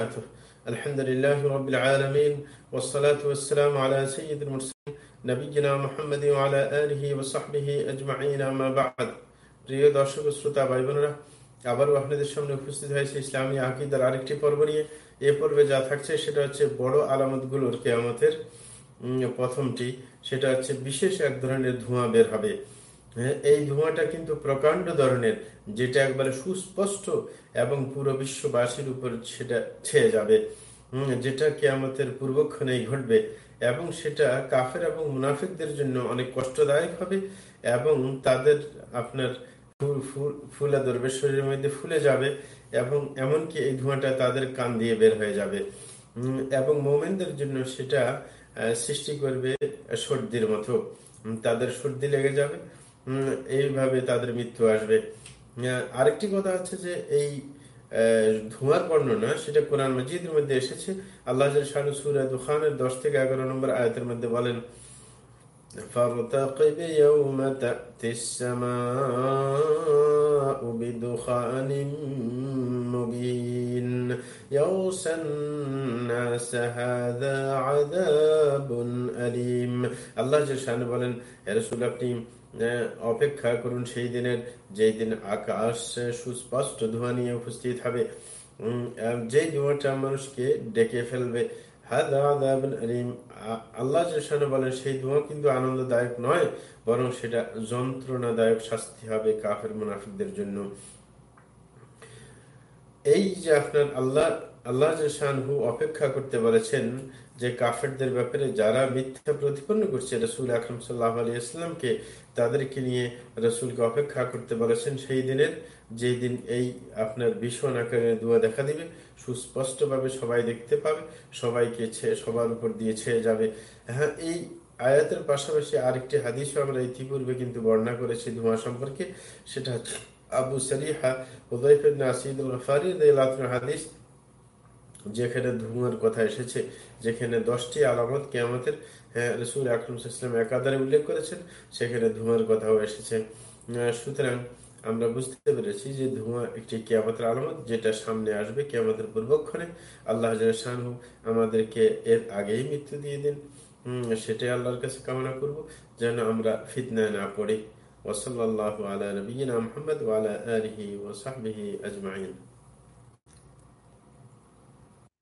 وبركاته الحمد لله رب العالمين والصلاة والسلام على سيد المرسلين نبينا محمد وعلى آله وصحبه أجمعين ما بعد প্রিয় দর্শক শ্রোতা ভাই বোনেরা আবারও আপনাদের সামনে উপস্থিত হয়েছে ইসলামী আকিদার আরেকটি পর্ব নিয়ে এ পর্বে যা থাকছে সেটা হচ্ছে বড় আলামতগুলোর কেয়ামতের প্রথমটি সেটা হচ্ছে বিশেষ এক ধরনের ধোঁয়া বের হবে হ্যাঁ, এই ধোঁয়াটা কিন্তু প্রকাণ্ড ধরনের, যেটা একবারে সুস্পষ্ট এবং পুরো বিশ্ববাসীর উপর সেটা ছেয়ে যাবে। যেটা কেয়ামতের পূর্বক্ষণেই ঘটবে এবং সেটা কাফের এবং মুনাফিকদের জন্য অনেক কষ্টদায়ক হবে এবং তাদের আপনার ফুলে ধরবে শরীরের মধ্যে ফুলে যাবে এবং এমনকি এই ধোঁয়াটা তাদের কান দিয়ে বের হয়ে যাবে। এবং মোমেনদের জন্য সেটা সৃষ্টি করবে সর্দির মতো। তাদের সর্দি লেগে যাবে। এইভাবে তাদের মৃত্যু আসবে আরেকটি কথা হচ্ছে যে এই ধোঁয়ার বর্ণনা সেটা কোরআন মজিদের মধ্যে এসেছে আল্লাহ সুরা দুখানের দশ থেকে এগারো নম্বর আয়তের মধ্যে বলেন فارتقب يوم تأتي السماء بدخان مبين يغشى الناس هذا عذاب أليم الله جل شانه বলেন রসুল আপনি অপেক্ষা করুন সেই দিনের, যেই দিন আকাশ সুস্পষ্ট ধোঁয়া নিয়ে উপস্থিত হবে। যে ধোঁয়াটা মানুষকে ডেকে ফেলবে। আল্লাহ বলেন, সেই ধোঁয়া কিন্তু আনন্দদায়ক নয়, বরং সেটা যন্ত্রণাদায়ক শাস্তি হবে কাফের মুনাফিকদের জন্য। এই যে আপনার আল্লাহ আল্লাহ শাহু অপেক্ষা করতে বলেছেন যে কাফেরদের ব্যাপারে যারা মিথ্যা প্রতিপন্ন করছে, রসুল আকরম সাল্লাহ আলী ইসলামকে তাদেরকে নিয়ে রসুলকে অপেক্ষা করতে বলেছেন সেই দিনের, যেই দিন এই আপনার ভীষণ আকারে দোয়া দেখা দিবে। সুস্পষ্টভাবে সবাই দেখতে পাবে, সবাইকে সবার উপর দিয়ে ছেয়ে যাবে। হ্যাঁ এই আয়াতের পাশাপাশি আরেকটি হাদিসও আমরা ইতিপূর্বে কিন্তু বর্ণনা করেছি ধোঁয়া সম্পর্কে, সেটা হচ্ছে আবু সালিহা উদয়ফ আসিদুল ফারিদ হাদিস যেখানে ধুমার কথা এসেছে, যেখানে দশটি আলামত কেয়ামতের রসুল আকরম ইসলাম একাধারে উল্লেখ করেছেন, সেখানে ধুমার কথাও এসেছে। সুতরাং আমরা বুঝতে পেরেছি যে ধোঁয়া একটি কেয়ামতের আলামত, যেটা সামনে আসবে কেয়ামতের পূর্বক্ষণে। আল্লাহ শাহু আমাদেরকে এর আগেই মৃত্যু দিয়ে দিন। সেটাই আল্লাহর কাছে কামনা করব, যেন আমরা ফিতনায় না পড়ি। ওসল্লাহ আলা নবীনা মোহাম্মদ ওয়ালা আলহি ওসাহবিহি আজমাইন।